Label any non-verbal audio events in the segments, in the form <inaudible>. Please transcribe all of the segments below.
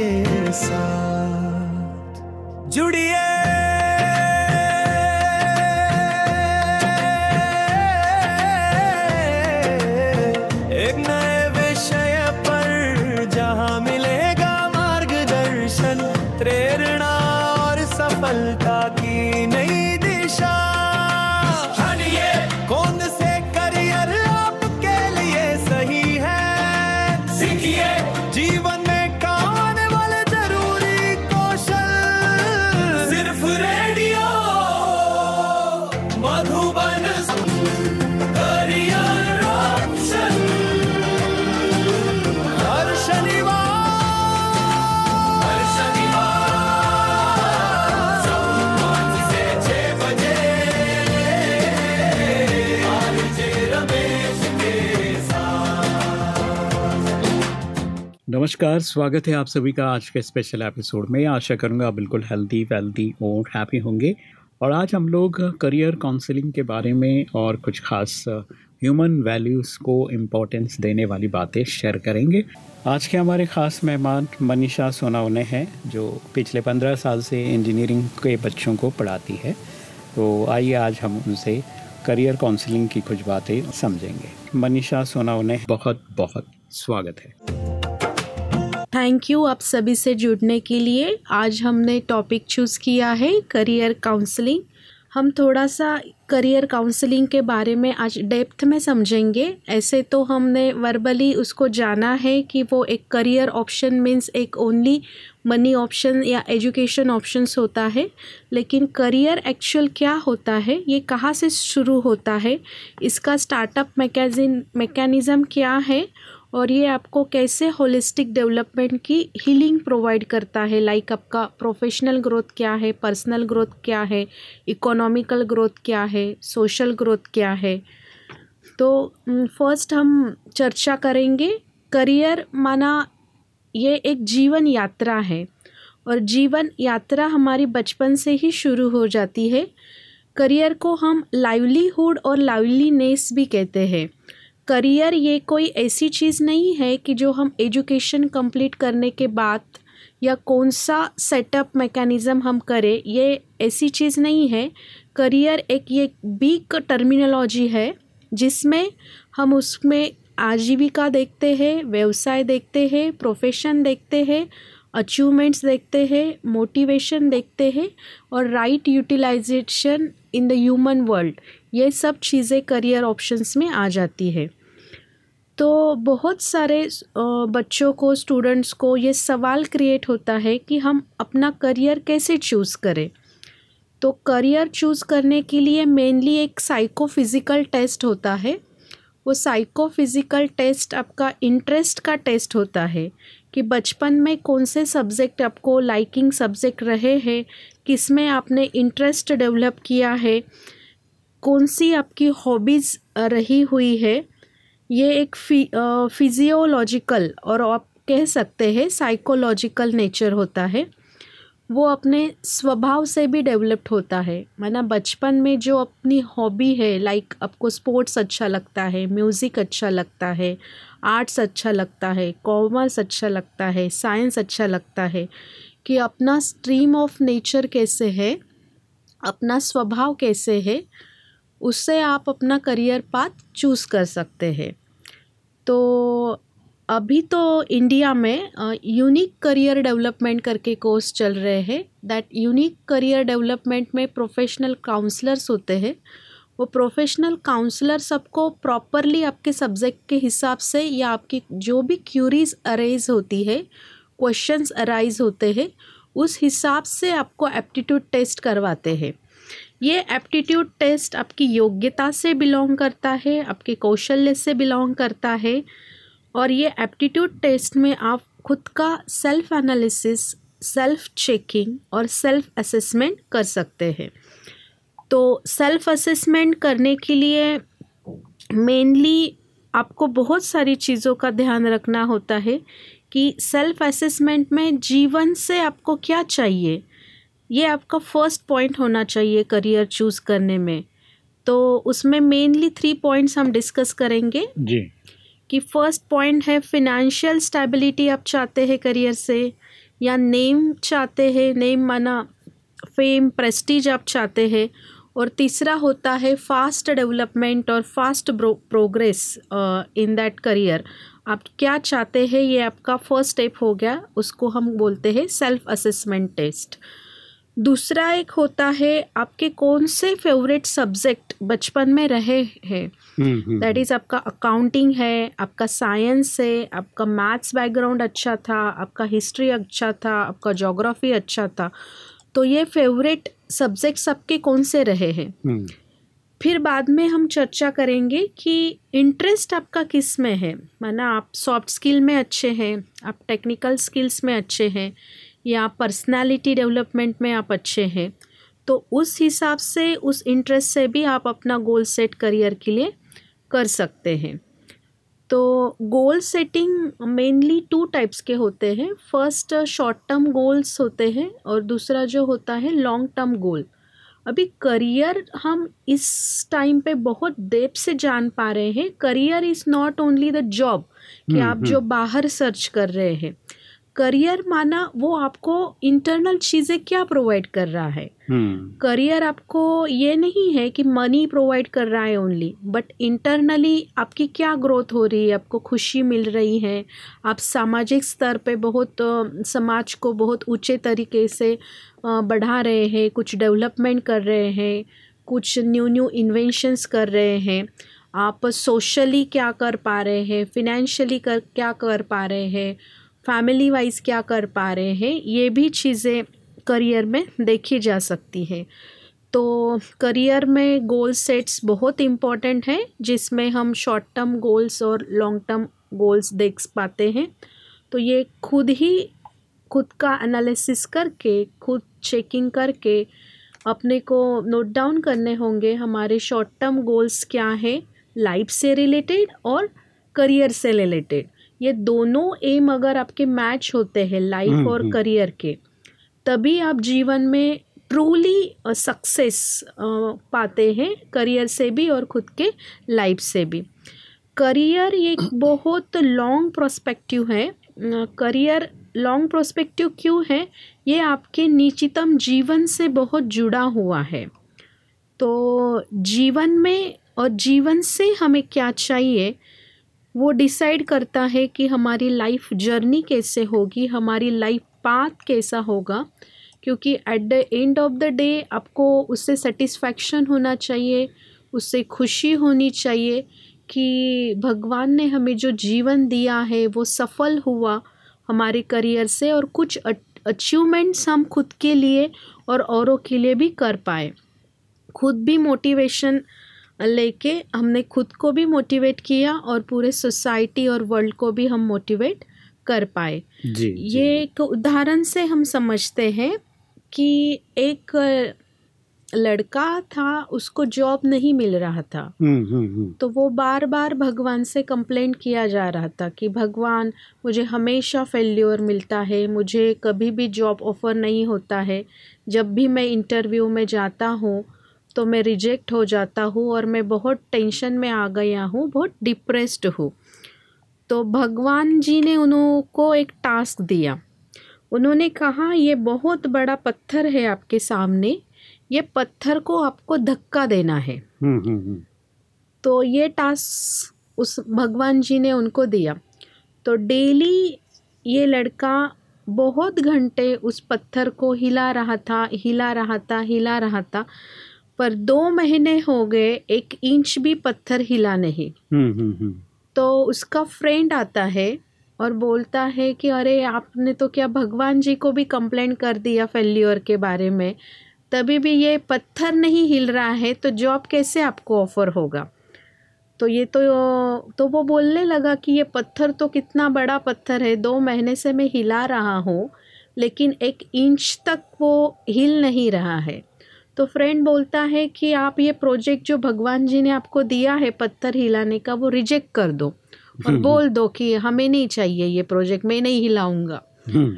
के साथ जुड़िए नमस्कार, स्वागत है आप सभी का आज के स्पेशल एपिसोड में। आशा करूँगा बिल्कुल हेल्दी वेल्दी और हैप्पी होंगे। और आज हम लोग करियर काउंसलिंग के बारे में और कुछ खास ह्यूमन वैल्यूज़ को इम्पोर्टेंस देने वाली बातें शेयर करेंगे। आज के हमारे ख़ास मेहमान मनीषा सोनावने हैं, जो पिछले पंद्रह साल से इंजीनियरिंग के बच्चों को पढ़ाती है। तो आइए आज हम उनसे करियर काउंसलिंग की कुछ बातें समझेंगे। मनीषा सोनावने बहुत बहुत स्वागत है। थैंक यू आप सभी से जुड़ने के लिए। आज हमने टॉपिक चूज़ किया है करियर काउंसलिंग हम थोड़ा सा करियर काउंसलिंग के बारे में आज डेप्थ में समझेंगे। ऐसे तो हमने वर्बली उसको जाना है कि वो एक करियर ऑप्शन मीन्स एक ओनली मनी ऑप्शन या एजुकेशन ऑप्शंस होता है। लेकिन करियर एक्चुअल क्या होता है, ये कहाँ से शुरू होता है, इसका स्टार्टअप मैकेजिन मैकेनिज़्म क्या है और ये आपको कैसे होलिस्टिक डेवलपमेंट की हीलिंग प्रोवाइड करता है? लाइक like आपका प्रोफेशनल ग्रोथ क्या है? पर्सनल ग्रोथ क्या है? इकोनॉमिकल ग्रोथ क्या है? सोशल ग्रोथ क्या है? तो फ़र्स्ट हम चर्चा करेंगे करियर माना ये एक जीवन यात्रा है। और जीवन यात्रा हमारी बचपन से ही शुरू हो जाती है। करियर को हम लाइवलीहुड और लाइवलीनेस भी कहते हैं। करियर ये कोई ऐसी चीज़ नहीं है कि जो हम एजुकेशन कंप्लीट करने के बाद या कौन सा सेटअप मैकेनिज़्म हम करें, ये ऐसी चीज़ नहीं है। करियर एक ये बिग टर्मिनोलॉजी है, जिसमें हम उसमें आजीविका देखते हैं, व्यवसाय देखते हैं प्रोफेशन देखते हैं अचीवमेंट्स देखते हैं मोटिवेशन देखते हैं और right utilisation in the human world ये सब चीज़ें करियर ऑप्शंस में आ जाती है। तो बहुत सारे बच्चों को स्टूडेंट्स को ये सवाल क्रिएट होता है कि हम अपना करियर कैसे चूज़ करें? तो करियर चूज़ करने के लिए मेनली एक साइको फ़िज़िकल टेस्ट होता है। वो साइको फ़िज़िकल टेस्ट आपका इंटरेस्ट का टेस्ट होता है कि बचपन में कौन से सब्जेक्ट आपको लाइकिंग सब्जेक्ट रहे हैं किसमें आपने इंटरेस्ट डेवलप किया है, कौन सी आपकी हॉबीज़ रही हुई है ये एक फि फिजियोलॉजिकल और आप कह सकते हैं साइकोलॉजिकल नेचर होता है। वो अपने स्वभाव से भी डेवलप्ड होता है। माना बचपन में जो अपनी हॉबी है लाइक आपको स्पोर्ट्स अच्छा लगता है म्यूज़िक अच्छा लगता है आर्ट्स अच्छा लगता है कॉमर्स अच्छा लगता है साइंस अच्छा लगता है कि अपना स्ट्रीम ऑफ़ नेचर कैसे है, अपना स्वभाव कैसे है उससे आप अपना करियर पाथ चूज़ कर सकते हैं। तो अभी तो इंडिया में यूनिक करियर डेवलपमेंट करके कोर्स चल रहे हैं। दैट यूनिक करियर डेवलपमेंट में प्रोफेशनल काउंसलर्स होते हैं। वो प्रोफेशनल काउंसलर सबको प्रॉपरली आपके सब्जेक्ट के हिसाब से या आपकी जो भी क्यूरीज अरेज होती है क्वेश्चंस अराइज होते हैं, उस हिसाब से आपको एप्टीट्यूड टेस्ट करवाते हैं। ये एप्टीट्यूड टेस्ट आपकी योग्यता से बिलोंग करता है, आपके कौशल्य से बिलोंग करता है और ये एप्टीट्यूड टेस्ट में आप खुद का सेल्फ एनालिसिस सेल्फ चेकिंग और सेल्फ असेसमेंट कर सकते हैं। तो सेल्फ असेसमेंट करने के लिए मेनली आपको बहुत सारी चीज़ों का ध्यान रखना होता है कि सेल्फ असेसमेंट में जीवन से आपको क्या चाहिए ये आपका फ़र्स्ट पॉइंट होना चाहिए करियर चूज़ करने में। तो उसमें मेनली थ्री पॉइंट्स हम डिस्कस करेंगे। जी। कि फ़र्स्ट पॉइंट है फिनेंशियल स्टेबिलिटी आप चाहते हैं करियर से या नेम चाहते हैं नेम माना फेम प्रेस्टीज आप चाहते हैं। और तीसरा होता है फास्ट डेवलपमेंट और fast progress in that career आप क्या चाहते हैं ये आपका फ़र्स्ट स्टेप हो गया उसको हम बोलते हैं सेल्फ असेसमेंट टेस्ट दूसरा एक होता है आपके कौन से फेवरेट सब्जेक्ट बचपन में रहे हैं? हम्म, हम्म, दैट इज़ आपका अकाउंटिंग है आपका साइंस है आपका मैथ्स बैकग्राउंड अच्छा था आपका हिस्ट्री अच्छा था आपका जोग्राफी अच्छा था। तो ये फेवरेट सब्जेक्ट्स आपके कौन से रहे हैं? हम्म, फिर बाद में हम चर्चा करेंगे कि इंटरेस्ट आपका किसमें है? माना आप सॉफ्ट स्किल में अच्छे हैं आप टेक्निकल स्किल्स में अच्छे हैं या पर्सनालिटी डेवलपमेंट में आप अच्छे हैं तो उस हिसाब से उस इंटरेस्ट से भी आप अपना गोल सेट करियर के लिए कर सकते हैं। तो goal setting mainly two types के होते हैं। फ़र्स्ट शॉर्ट टर्म गोल्स होते हैं और दूसरा जो होता है लॉन्ग टर्म गोल अभी करियर हम इस टाइम पे बहुत डेप से जान पा रहे हैं। Career is not only the job कि हम्म, आप जो बाहर सर्च कर रहे हैं। करियर माना वो आपको इंटरनल चीज़ें क्या प्रोवाइड कर रहा है? हम्म, करियर आपको ये नहीं है कि मनी प्रोवाइड कर रहा है ओनली बट इंटरनली आपकी क्या ग्रोथ हो रही है? आपको खुशी मिल रही है? आप सामाजिक स्तर पे बहुत समाज को बहुत ऊँचे तरीके से बढ़ा रहे हैं कुछ डेवलपमेंट कर रहे हैं कुछ न्यू न्यू इन्वेंशंस कर रहे हैं। आप सोशली क्या कर पा रहे हैं? फिनेंशियली कर क्या कर पा रहे हैं? फैमिली वाइज क्या कर पा रहे हैं, ये भी चीज़ें करियर में देखी जा सकती हैं। तो करियर में गोल सेट्स बहुत इंपॉर्टेंट हैं, जिसमें हम शॉर्ट टर्म गोल्स और लॉन्ग टर्म गोल्स देख पाते हैं। तो ये खुद ही, खुद का एनालिसिस करके, खुद चेकिंग करके अपने को नोट डाउन करने होंगे हमारे शॉर्ट टर्म गोल्स क्या हैं लाइफ से रिलेटेड और करियर से रिलेटेड ये दोनों एम अगर आपके मैच होते हैं लाइफ हम्म, और हम्म। करियर के तभी आप जीवन में ट्रूली सक्सेस पाते हैं करियर से भी और खुद के लाइफ से भी। करियर ये एक बहुत लॉन्ग प्रोस्पेक्टिव है। करियर लॉन्ग प्रोस्पेक्टिव क्यों है? ये आपके निश्चितम जीवन से बहुत जुड़ा हुआ है। तो जीवन में और जीवन से हमें क्या चाहिए? वो डिसाइड करता है कि हमारी लाइफ जर्नी कैसे होगी, हमारी लाइफ पाथ कैसा होगा, क्योंकि at the end of the day आपको उससे सेटिस्फैक्शन होना चाहिए, उससे खुशी होनी चाहिए कि भगवान ने हमें जो जीवन दिया है वो सफल हुआ हमारे करियर से और कुछ अचीवमेंट्स हम खुद के लिए और औरों के लिए भी कर पाए। खुद भी मोटिवेशन लेके हमने खुद को भी मोटिवेट किया और पूरे सोसाइटी और वर्ल्ड को भी हम मोटिवेट कर पाए। जी ये जी, एक उदाहरण से हम समझते हैं कि एक लड़का था उसको जॉब नहीं मिल रहा था। हम्म, हम्म, हम्म, तो वो बार बार भगवान से कंप्लेंट किया जा रहा था कि भगवान मुझे हमेशा फेल्योर मिलता है मुझे कभी भी जॉब ऑफ़र नहीं होता है। जब भी मैं इंटरव्यू में जाता हूँ तो मैं रिजेक्ट हो जाता हूँ और मैं बहुत टेंशन में आ गया हूँ बहुत डिप्रेस्ड हूँ। तो भगवान जी ने उनको एक टास्क दिया। उन्होंने कहा ये बहुत बड़ा पत्थर है आपके सामने ये पत्थर को आपको धक्का देना है। हम्म, हम्म, हम्म, तो ये टास्क उस भगवान जी ने उनको दिया। तो डेली ये लड़का बहुत घंटे उस पत्थर को हिला रहा था हिला रहा था हिला रहा था। पर दो महीने हो गए एक इंच भी पत्थर हिला नहीं। हम्म, हम्म, हम्म, तो उसका फ्रेंड आता है और बोलता है कि अरे आपने तो क्या भगवान जी को भी कंप्लेंट कर दिया फेल्योर के बारे में? तभी भी ये पत्थर नहीं हिल रहा है तो जॉब कैसे आपको ऑफ़र होगा? तो ये तो तो वो बोलने लगा कि ये पत्थर तो कितना बड़ा पत्थर है दो महीने से मैं हिला रहा हूँ लेकिन एक इंच तक वो हिल नहीं रहा है। तो फ्रेंड बोलता है कि आप ये प्रोजेक्ट जो भगवान जी ने आपको दिया है पत्थर हिलाने का वो रिजेक्ट कर दो। और बोल दो कि हमें नहीं चाहिए ये प्रोजेक्ट मैं नहीं हिलाऊँगा। हम्म,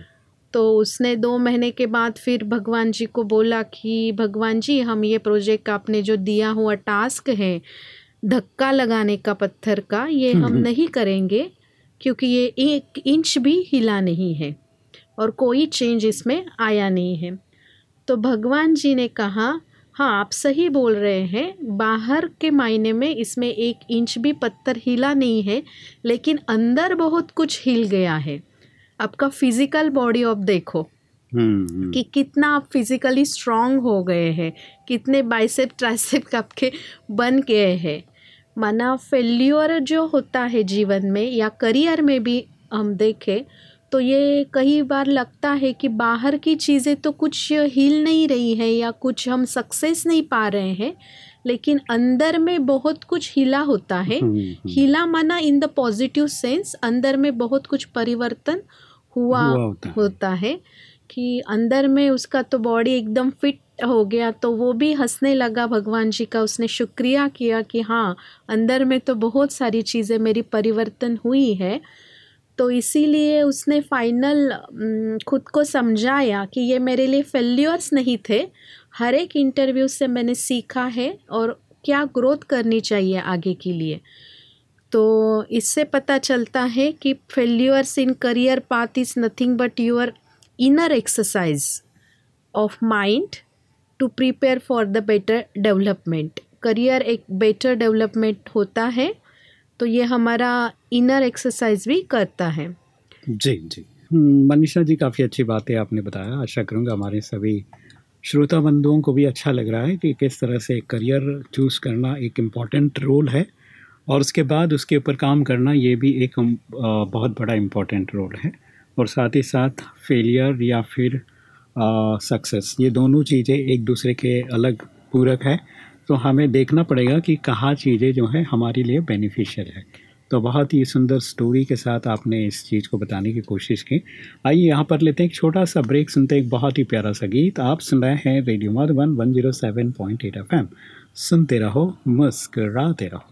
तो उसने दो महीने के बाद फिर भगवान जी को बोला कि भगवान जी हम ये प्रोजेक्ट आपने जो दिया हुआ टास्क है धक्का लगाने का पत्थर का ये हम हम्म। नहीं करेंगे क्योंकि ये एक इंच भी हिला नहीं है और कोई चेंज इसमें आया नहीं है। तो भगवान जी ने कहा हाँ आप सही बोल रहे हैं। बाहर के मायने में इसमें एक इंच भी पत्थर हिला नहीं है लेकिन अंदर बहुत कुछ हिल गया है। आपका फ़िज़िकल बॉडी आप देखो हम्म, हम्म, कि कितना आप फिजिकली स्ट्रांग हो गए हैं कितने बाइसेप ट्राइसेप <laughs> आपके बन गए हैं। माना फेल्यूर जो होता है जीवन में या करियर में भी हम देखें तो ये कई बार लगता है कि बाहर की चीज़ें तो कुछ हिल नहीं रही है या कुछ हम सक्सेस नहीं पा रहे हैं लेकिन अंदर में बहुत कुछ हिला होता है। हम्म, हम्म, हिला माना इन द पॉजिटिव सेंस अंदर में बहुत कुछ परिवर्तन हुआ हुआ होता है। होता है कि अंदर में उसका तो बॉडी एकदम फिट हो गया तो वो भी हंसने लगा भगवान जी का उसने शुक्रिया किया कि हाँ अंदर में तो बहुत सारी चीज़ें मेरी परिवर्तन हुई है। तो इसीलिए उसने फाइनल खुद को समझाया कि ये मेरे लिए फेल्यूर्स नहीं थे। हर एक इंटरव्यू से मैंने सीखा है और क्या ग्रोथ करनी चाहिए आगे के लिए। तो इससे पता चलता है कि failures in career path is nothing but your inner exercise of mind to prepare for the better development career एक बेटर डेवलपमेंट होता है। तो ये हमारा इनर एक्सरसाइज भी करता है। जी जी। हम्म, मनीषा जी काफ़ी अच्छी बातें आपने बताया। आशा करूँगा हमारे सभी श्रोता बंधुओं को भी अच्छा लग रहा है कि किस तरह से करियर चूज़ करना एक इंपॉर्टेंट रोल है और उसके बाद उसके ऊपर काम करना ये भी एक बहुत बड़ा इंपॉर्टेंट रोल है और साथ ही साथ फेलियर या फिर सक्सेस ये दोनों चीज़ें एक दूसरे के अलग पूरक है। तो हमें देखना पड़ेगा कि कहाँ चीज़ें जो है हमारे लिए बेनिफिशियल है। तो बहुत ही सुंदर स्टोरी के साथ आपने इस चीज़ को बताने की कोशिश की। आइए यहाँ पर लेते हैं एक छोटा सा ब्रेक सुनते हैं एक बहुत ही प्यारा सा गीत। आप सुन रहे हैं radio Madhuban one zero seven point eight F M सुनते रहो, मुस्कराते रहो।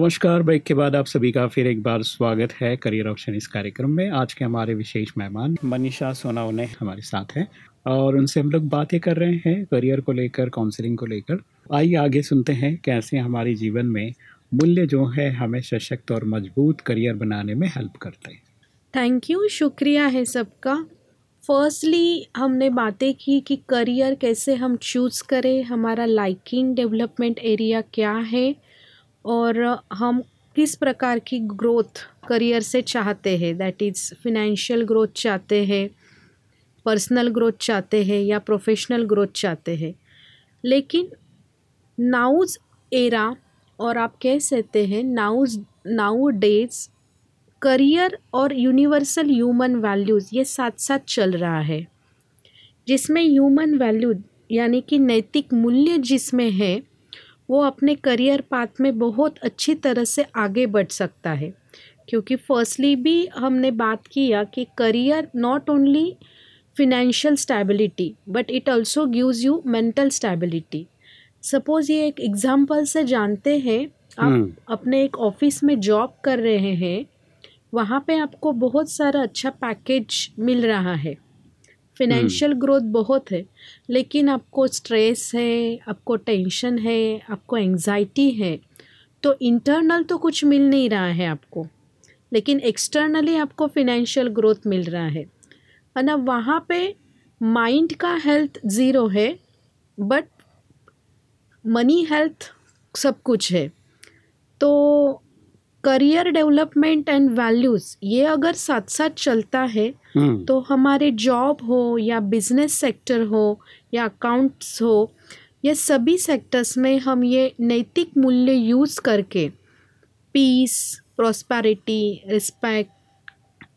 नमस्कार, ब्रेक के बाद आप सभी का फिर एक बार स्वागत है करियर ऑप्शन इस कार्यक्रम में। आज के हमारे विशेष मेहमान मनीषा सोनावने हमारे साथ हैं और उनसे हम लोग बातें कर रहे हैं करियर को लेकर काउंसलिंग को लेकर। आइए आगे सुनते हैं कैसे हमारे जीवन में मूल्य जो है हमें सशक्त और मज़बूत करियर बनाने में हेल्प करते हैं। थैंक यू शुक्रिया है सबका। फर्स्टली हमने बातें की कि करियर कैसे हम चूज़ करें, हमारा लाइकिंग डेवलपमेंट एरिया क्या है और हम किस प्रकार की ग्रोथ करियर से चाहते हैं? दैट इज़ फिनेंशियल ग्रोथ चाहते हैं पर्सनल ग्रोथ चाहते हैं या प्रोफेशनल ग्रोथ चाहते हैं? लेकिन नाउज एरा और आप कह सकते हैं नाउज नाउ डेज़ करियर और यूनिवर्सल ह्यूमन वैल्यूज़ ये साथ साथ चल रहा है। जिसमें ह्यूमन वैल्यू यानी कि नैतिक मूल्य जिसमें है वो अपने करियर पाथ में बहुत अच्छी तरह से आगे बढ़ सकता है। क्योंकि फर्स्टली भी हमने बात किया कि career not only financial stability but it also gives you mental stability suppose ये एक एग्जांपल से जानते हैं आप हम्म। अपने एक ऑफ़िस में जॉब कर रहे हैं वहाँ पे आपको बहुत सारा अच्छा पैकेज मिल रहा है। फिनेंशियल ग्रोथ बहुत है लेकिन आपको स्ट्रेस है आपको टेंशन है आपको एंजाइटी है तो इंटरनल तो कुछ मिल नहीं रहा है आपको लेकिन एक्सटर्नली आपको फिनेंशियल ग्रोथ मिल रहा है। है ना वहाँ पे माइंड का हेल्थ ज़ीरो है बट मनी हेल्थ सब कुछ है। तो करियर डेवलपमेंट एंड वैल्यूज़ ये अगर साथ साथ चलता है तो हमारे जॉब हो या बिज़नेस सेक्टर हो या अकाउंट्स हो, या सभी सेक्टर्स में हम ये नैतिक मूल्य यूज़ करके peace prosperity respect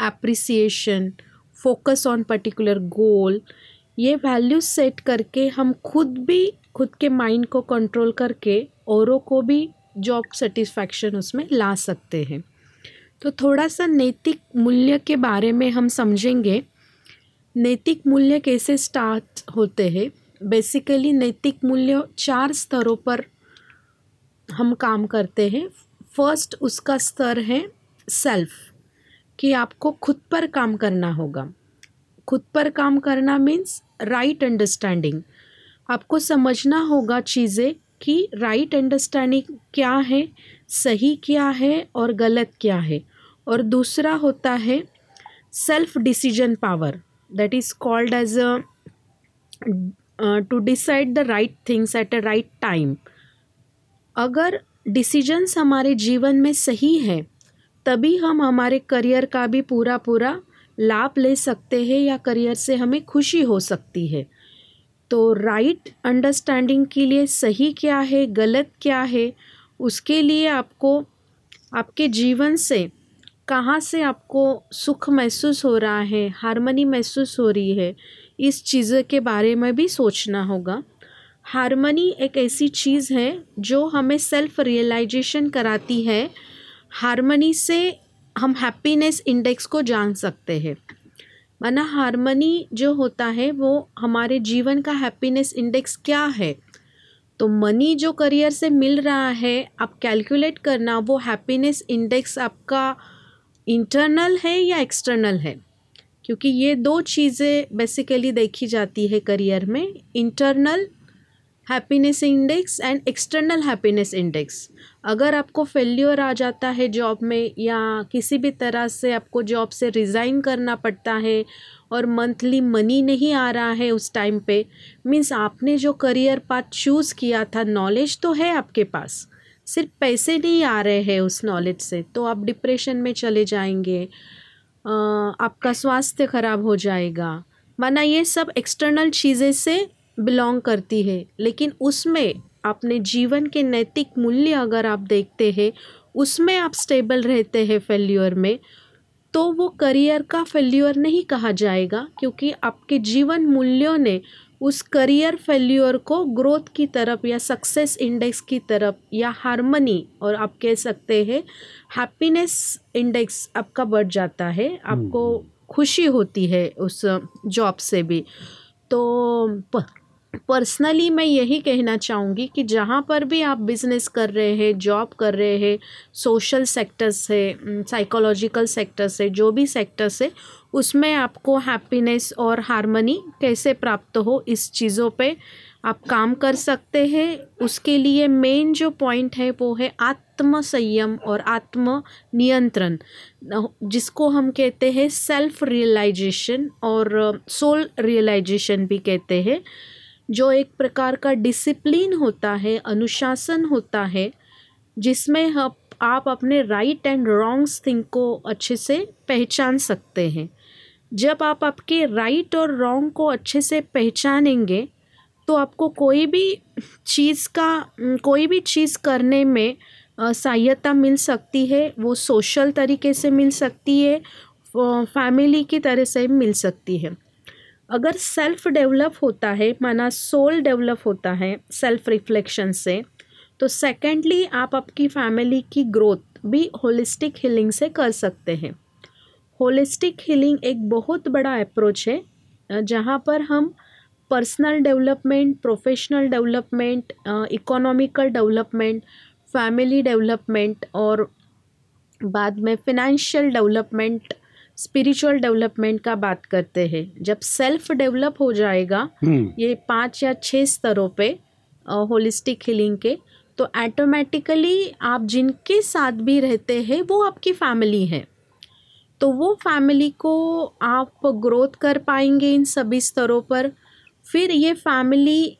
appreciation focus on particular goal ये वैल्यू सेट करके हम खुद भी, खुद के माइंड को कंट्रोल करके औरों को भी जॉब सेटिस्फैक्शन उसमें ला सकते हैं। तो थोड़ा सा नैतिक मूल्य के बारे में हम समझेंगे। नैतिक मूल्य कैसे स्टार्ट होते हैं? बेसिकली नैतिक मूल्य चार स्तरों पर हम काम करते हैं। फ़र्स्ट उसका स्तर है सेल्फ कि आपको खुद पर काम करना होगा। खुद पर काम करना मीन्स राइट अंडरस्टैंडिंग आपको समझना होगा चीज़ें कि राइट अंडरस्टैंडिंग क्या है, सही क्या है और गलत क्या है। और दूसरा होता है self decision power that is called as a to decide the right things at a right time अगर डिसीजंस हमारे जीवन में सही हैं, तभी हम हमारे करियर का भी पूरा पूरा लाभ ले सकते हैं या करियर से हमें खुशी हो सकती है। तो राइट अंडरस्टैंडिंग के लिए सही क्या है, गलत क्या है, उसके लिए आपको, आपके जीवन से कहाँ से आपको सुख महसूस हो रहा है, हारमनी महसूस हो रही है, इस चीज़ के बारे में भी सोचना होगा। हारमनी एक ऐसी चीज़ है जो हमें सेल्फ रियलाइजेशन कराती है। हारमनी से हम हैप्पीनेस इंडेक्स को जान सकते हैं। माना हारमनी जो होता है वो हमारे जीवन का हैप्पीनेस इंडेक्स क्या है? तो मनी जो करियर से मिल रहा है, आप कैलकुलेट करना वो हैप्पीनेस इंडेक्स आपका इंटरनल है या एक्सटर्नल है? क्योंकि ये दो चीज़ें बेसिकली देखी जाती है करियर में internal happiness index and external happiness index अगर आपको फेल्योर आ जाता है जॉब में या किसी भी तरह से आपको जॉब से रिज़ाइन करना पड़ता है और मंथली मनी नहीं आ रहा है उस टाइम पे मीन्स आपने जो करियर पाथ चूज़ किया था नॉलेज तो है आपके पास। सिर्फ़ पैसे नहीं आ रहे हैं उस नॉलेज से तो आप डिप्रेशन में चले जाएँगे आपका स्वास्थ्य खराब हो जाएगा। माना ये सब एक्सटर्नल चीज़ें से बिलोंग करती है, लेकिन उसमें अपने जीवन के नैतिक मूल्य अगर आप देखते हैं, उसमें आप स्टेबल रहते हैं फेल्योर में तो वो करियर का फेल्योर नहीं कहा जाएगा, क्योंकि आपके जीवन मूल्यों ने उस करियर फेल्योर को ग्रोथ की तरफ़ या सक्सेस इंडेक्स की तरफ़ या हारमनी और आप कह सकते हैं हैप्पीनेस इंडेक्स आपका बढ़ जाता है आपको खुशी होती है उस जॉब से भी। तो प- पर्सनली मैं यही कहना चाहूँगी कि जहाँ पर भी आप बिज़नेस कर रहे हैं, जॉब कर रहे हैं, सोशल सेक्टर से साइकोलॉजिकल सेक्टर से, जो भी सेक्टर से, उसमें आपको हैप्पीनेस और हार्मनी कैसे प्राप्त हो, इस चीज़ों पे आप काम कर सकते हैं। उसके लिए मेन जो पॉइंट है, वो है आत्म संयम और आत्म नियंत्रण जिसको हम कहते हैं सेल्फ रियलाइजेशन और सोल रियलाइजेशन भी कहते हैं। जो एक प्रकार का डिसिप्लिन होता है, अनुशासन होता है, जिसमें हम, आप अपने राइट एंड रॉन्ग्स थिंग को अच्छे से पहचान सकते हैं। जब आप आपके राइट और रॉन्ग को अच्छे से पहचानेंगे तो आपको कोई भी चीज़ का, कोई भी चीज़ करने में सहायता मिल सकती है, वो सोशल तरीके से मिल सकती है फैमिली की तरह से मिल सकती है। अगर सेल्फ डेवलप होता है, माना सोल डेवलप होता है सेल्फ रिफ्लेक्शन से तो सेकेंडली आप आपकी फैमिली की ग्रोथ भी होलिस्टिक हीलिंग से कर सकते हैं। होलिस्टिक हीलिंग एक बहुत बड़ा अप्रोच है, जहाँ पर हम personal development professional development economical development family development और बाद में फिनेंशियल डेवलपमेंट स्पिरिचुअल डेवलपमेंट का बात करते हैं। जब सेल्फ डेवलप हो जाएगा हम्म। ये पाँच या छः स्तरों पे होलिस्टिक हीलिंग के तो ऑटोमेटिकली आप जिनके साथ भी रहते हैं वो आपकी फैमिली है। तो वो फैमिली को आप ग्रोथ कर पाएँगे इन सभी स्तरों पर। फिर ये फैमिली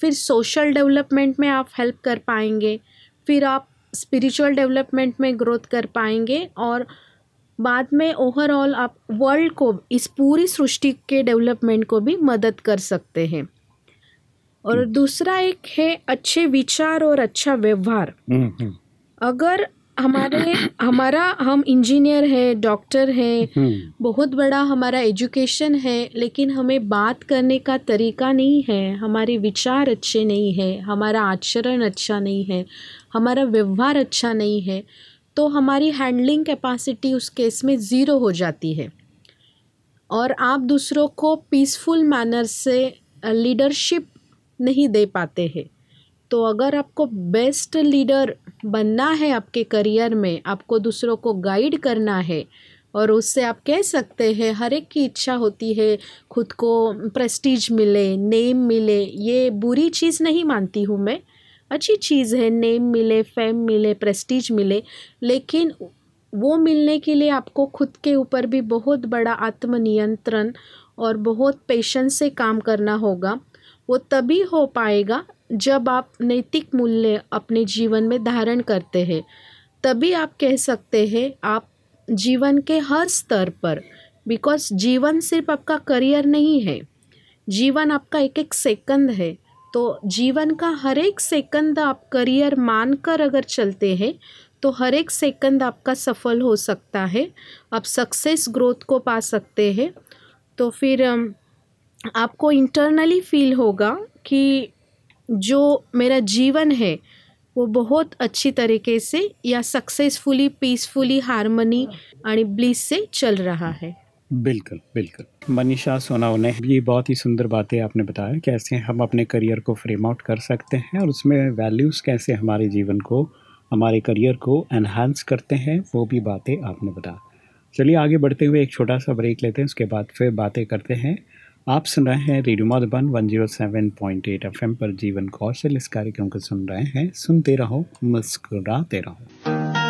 फिर सोशल डेवलपमेंट में आप हेल्प कर पाएँगे। फिर आप स्पिरिचुअल डेवलपमेंट में ग्रोथ कर पाएँगे और बाद में ओवरऑल आप वर्ल्ड को इस पूरी सृष्टि के डेवलपमेंट को भी मदद कर सकते हैं। और दूसरा एक है अच्छे विचार और अच्छा व्यवहार। हम्म हम्म, अगर हमारे हमारा हम इंजीनियर है डॉक्टर है हम्म। बहुत बड़ा हमारा एजुकेशन है लेकिन हमें बात करने का तरीका नहीं है हमारे विचार अच्छे नहीं है हमारा आचरण अच्छा नहीं है हमारा व्यवहार अच्छा नहीं है तो हमारी हैंडलिंग कैपेसिटी उस केस में ज़ीरो हो जाती है। और आप दूसरों को पीसफुल मैनर से लीडरशिप नहीं दे पाते हैं। तो अगर आपको बेस्ट लीडर बनना है आपके करियर में, आपको दूसरों को गाइड करना है, और उससे आप कह सकते हैं, हर एक की इच्छा होती है, खुद को प्रेस्टीज मिले नेम मिले, ये बुरी चीज़ नहीं मानती हूँ मैं। अच्छी चीज़ है, नेम मिले, फेम मिले, प्रेस्टीज मिले, लेकिन वो मिलने के लिए आपको खुद के ऊपर भी बहुत बड़ा आत्मनियंत्रण और बहुत पेशेंस से काम करना होगा। वो तभी हो पाएगा जब आप नैतिक मूल्य अपने जीवन में धारण करते हैं। तभी आप कह सकते हैं, आप जीवन के हर स्तर पर बिकॉज़ जीवन सिर्फ़ आपका करियर नहीं है, जीवन आपका एक एक सेकंद है। तो जीवन का हर एक सेकंद आप करियर मानकर अगर चलते हैं तो हर एक सेकंद आपका सफल हो सकता है। आप सक्सेस ग्रोथ को पा सकते हैं। तो फिर आपको इंटरनली फील होगा कि जो मेरा जीवन है वो बहुत अच्छी तरीके से या सक्सेसफुली पीसफुली हार्मनी आणि ब्लिस से चल रहा है। बिल्कुल बिल्कुल। मनीषा सोनावने ये बहुत ही सुंदर बातें आपने बताया, कैसे हम अपने करियर को फ्रेम आउट कर सकते हैं और उसमें वैल्यूज़ कैसे हमारे जीवन को, हमारे करियर को एनहांस करते हैं, वो भी बातें आपने बताया चलिए आगे बढ़ते हुए एक छोटा सा ब्रेक लेते हैं, उसके बाद फिर बातें करते हैं। आप सुन रहे हैं रेडियो मधुबन 107.8 एफएम पर जीवन कौशल। इस कार्यक्रम को सुन रहे हैं, सुनते रहो, मुस्कुराते रहो।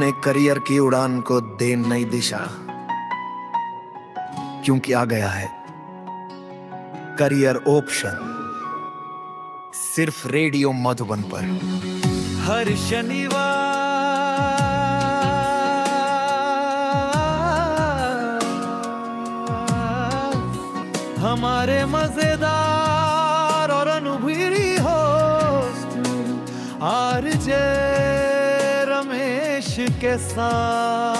अपने करियर की उड़ान को दे नई दिशा क्योंकि आ गया है। करियर ऑप्शन सिर्फ़ रेडियो मधुबन पर। हर शनिवार, हमारे मज़ेदार के साथ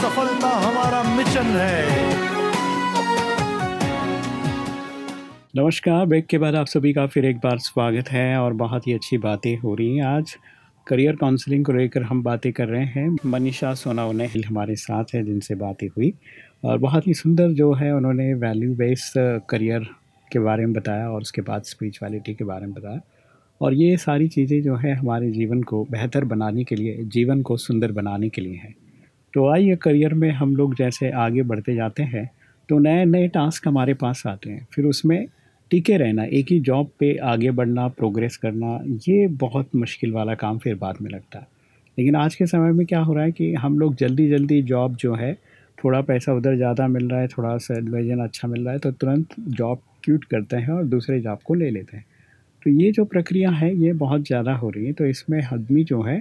सफलता हमारा मिशन है। नमस्कार, ब्रेक के बाद आप सभी का फिर एक बार स्वागत है और बहुत ही अच्छी बातें हो रही हैं। आज करियर काउंसलिंग को लेकर हम बातें कर रहे हैं। मनीषा सोनावने हमारे साथ है, जिनसे बातें हुई। और बहुत ही सुंदर जो है, उन्होंने वैल्यू बेस्ड करियर के बारे में बताया और उसके बाद स्पिरिचुअलिटी के बारे में बताया। और ये सारी चीज़ें जो है, हमारे जीवन को बेहतर बनाने के लिए, जीवन को सुंदर बनाने के लिए है। तो आइए करियर में हम लोग जैसे आगे बढ़ते जाते हैं तो नए नए टास्क हमारे पास आते हैं। फिर उसमें टिके रहना, एक ही जॉब पे आगे बढ़ना, प्रोग्रेस करना, ये बहुत मुश्किल वाला काम फिर बाद में लगता है। लेकिन आज के समय में क्या हो रहा है कि हम लोग जल्दी जल्दी जॉब जो है, थोड़ा पैसा उधर ज़्यादा मिल रहा है, थोड़ा सा एडवाइजन अच्छा मिल रहा है तो तुरंत जॉब क्यूट करते हैं और दूसरे जॉब को ले लेते हैं। तो ये जो प्रक्रिया है, ये बहुत ज़्यादा हो रही है तो इसमें आदमी जो है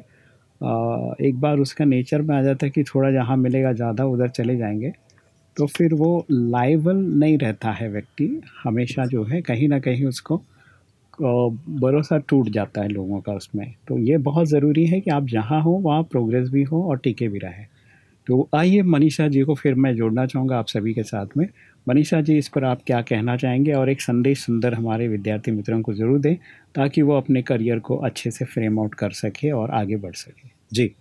एक बार उसका नेचर में आ जाता है कि थोड़ा जहाँ मिलेगा, ज़्यादा उधर चले जाएँगे। तो फिर वो लाइबल नहीं रहता है व्यक्ति, हमेशा जो है कहीं ना कहीं उसको भरोसा टूट जाता है लोगों का उसमें। तो ये बहुत ज़रूरी है कि आप जहाँ हो, वहाँ प्रोग्रेस भी हो और टिके भी रहे। तो आइए मनीषा जी को फिर मैं जोड़ना चाहूँगा आप सभी के साथ में। मनीषा जी, इस पर आप क्या कहना चाहेंगे? और एक संदेश सुंदर हमारे विद्यार्थी मित्रों को ज़रूर दें, ताकि वो अपने करियर को अच्छे से फ्रेम आउट कर सके और आगे बढ़ सके। जी।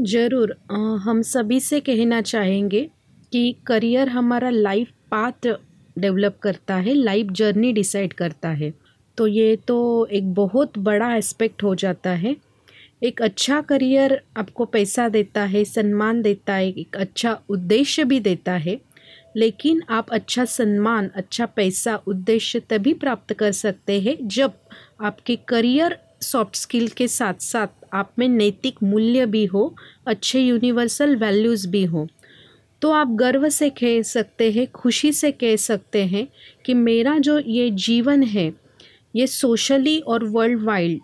ज़रूर। हम सभी से कहना चाहेंगे कि करियर हमारा लाइफ पाथ डेवलप करता है, लाइफ जर्नी डिसाइड करता है। तो ये तो एक बहुत बड़ा एस्पेक्ट हो जाता है। एक अच्छा करियर आपको पैसा देता है, सम्मान देता है, एक अच्छा उद्देश्य भी देता है। लेकिन आप अच्छा सम्मान अच्छा पैसा, उद्देश्य तभी प्राप्त कर सकते हैं जब आपके करियर सॉफ्ट स्किल के साथ साथ आप में नैतिक मूल्य भी हो, अच्छे यूनिवर्सल वैल्यूज़ भी हो। तो आप गर्व से कह सकते हैं, खुशी से कह सकते हैं कि मेरा जो ये जीवन है, ये सोशली और वर्ल्ड वाइड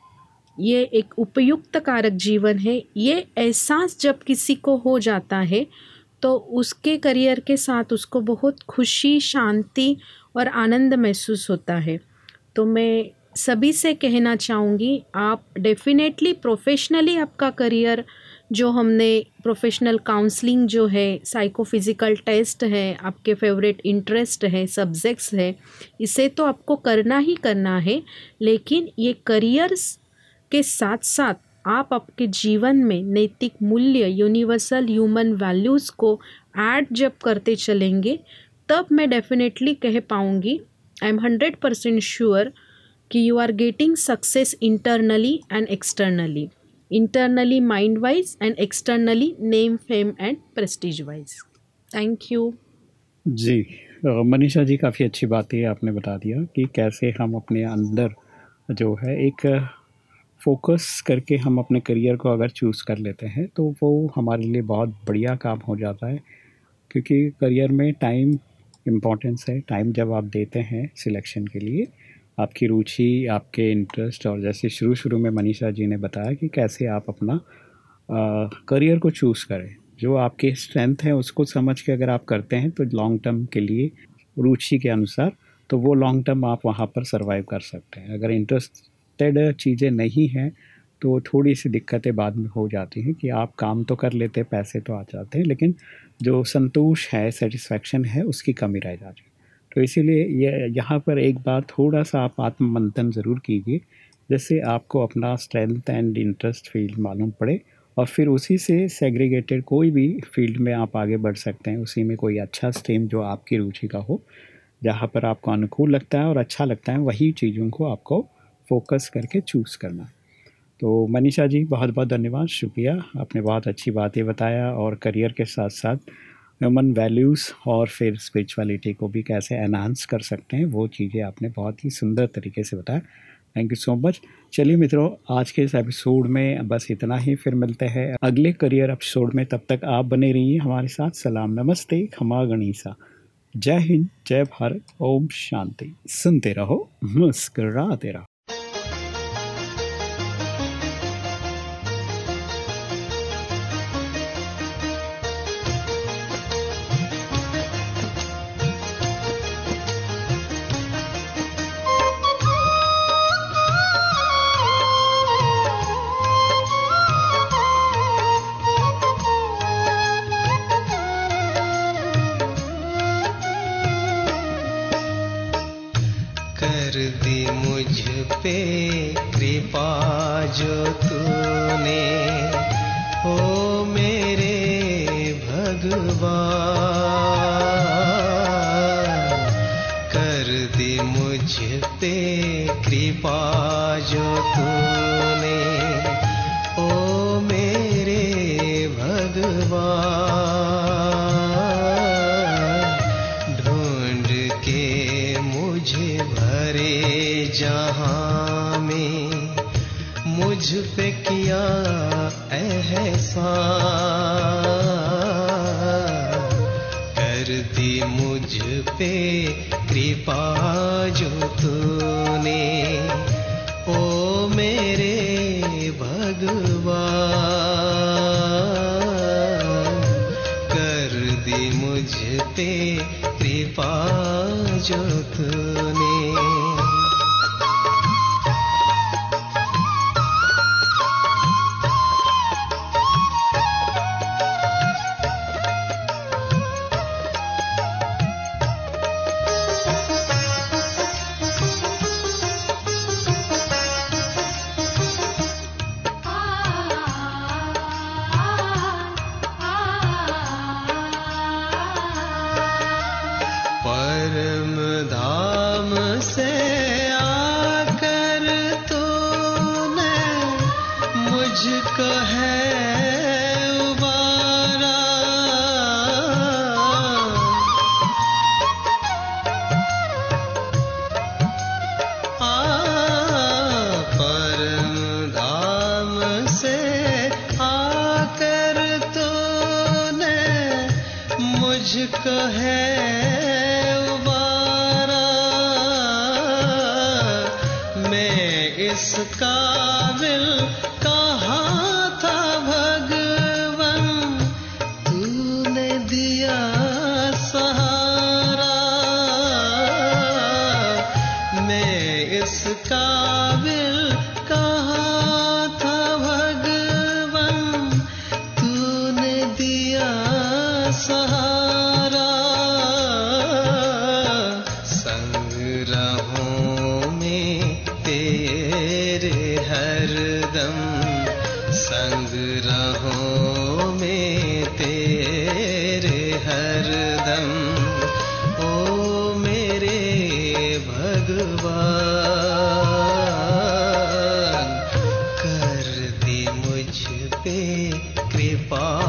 ये एक उपयुक्त कारक जीवन है। ये एहसास जब किसी को हो जाता है तो उसके करियर के साथ उसको बहुत खुशी, शांति और आनंद महसूस होता है। तो मैं सभी से कहना चाहूँगी, आप डेफिनेटली प्रोफेशनली आपका करियर जो हमने प्रोफेशनल काउंसलिंग जो है साइकोफिज़िकल टेस्ट है, आपके फेवरेट इंटरेस्ट है सब्जेक्ट्स है, इसे तो आपको करना ही करना है, लेकिन ये करियर्स के साथ साथ आप आपके जीवन में नैतिक मूल्य यूनिवर्सल ह्यूमन वैल्यूज़ को ऐड जब करते चलेंगे, तब मैं डेफिनेटली कह पाऊँगी I am hundred percent sure कि you are getting success internally and externally internally mind wise and externally name fame and prestige wise thank you जी मनीषा जी, काफ़ी अच्छी बात है आपने बता दिया कि कैसे हम अपने अंदर जो है एक फोकस करके हम अपने करियर को अगर चूज़ कर लेते हैं तो वो हमारे लिए बहुत बढ़िया काम हो जाता है। क्योंकि करियर में टाइम इम्पोर्टेंस है। टाइम जब आप देते हैं सिलेक्शन के लिए आपकी रुचि आपके इंटरेस्ट और जैसे शुरू शुरू में मनीषा जी ने बताया कि कैसे आप अपना आ, करियर को चूज़ करें। जो आपके स्ट्रेंथ है उसको समझ के अगर आप करते हैं तो लॉन्ग टर्म के लिए रुचि के अनुसार तो वो लॉन्ग टर्म आप वहाँ पर सर्वाइव कर सकते हैं। अगर इंटरेस्टेड चीज़ें नहीं हैं तो थोड़ी सी दिक्कतें बाद में हो जाती हैं कि आप काम तो कर लेते, पैसे तो आ जाते हैं, लेकिन जो संतोष है सेटिस्फैक्शन है, उसकी कमी रह जाती है। तो इसीलिए ये, यहाँ पर एक बार थोड़ा सा आप आत्ममंथन ज़रूर कीजिए जैसे आपको अपना स्ट्रेंथ एंड इंटरेस्ट फ़ील्ड मालूम पड़े और फिर उसी से सेग्रीगेटेड कोई भी फ़ील्ड में आप आगे बढ़ सकते हैं, उसी में कोई अच्छा स्ट्रीम जो आपकी रुचि का हो, जहाँ पर आपको अनुकूल लगता है और अच्छा लगता है, वही चीज़ों को आपको फोकस करके चूज़ करना। तो मनीषा जी बहुत बहुत धन्यवाद। शुक्रिया। आपने बहुत अच्छी बातें बताया और करियर के साथ साथ ह्यूमन वैल्यूज़ और फिर स्पिरिचुअलिटी को भी कैसे एनहांस कर सकते हैं, वो चीज़ें आपने बहुत ही सुंदर तरीके से बताया। Thank you so much. चलिए मित्रों, आज के इस एपिसोड में बस इतना ही। फिर मिलते हैं अगले करियर एपिसोड में। तब तक आप बने रहिए हमारे साथ। सलाम, नमस्ते, खमा गणिसा। जय हिंद, जय भारत। ओम शांति। सुनते रहो, मुस्कराते रहो। जो तूने love. मुझ पे कृपा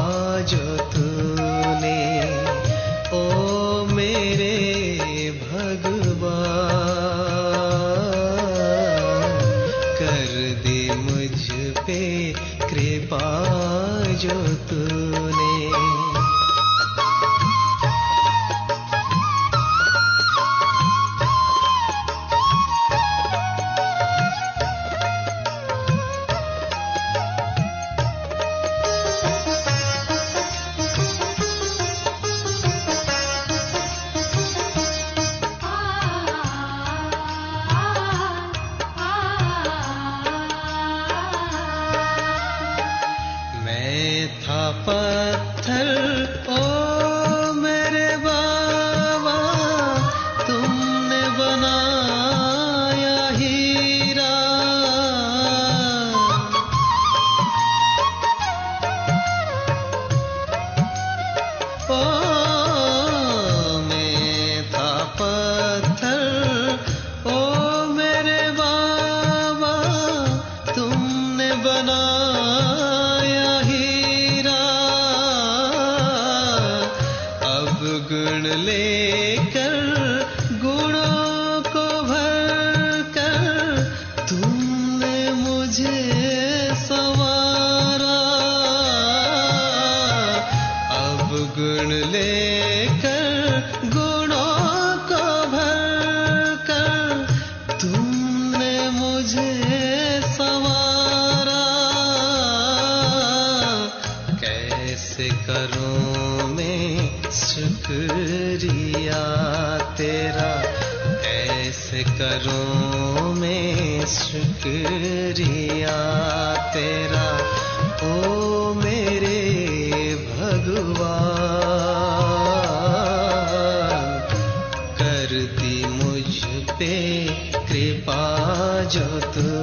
करूँ मैं शुक्रिया तेरा। ओ मेरे भगवान कर दी मुझ पे कृपा जो तू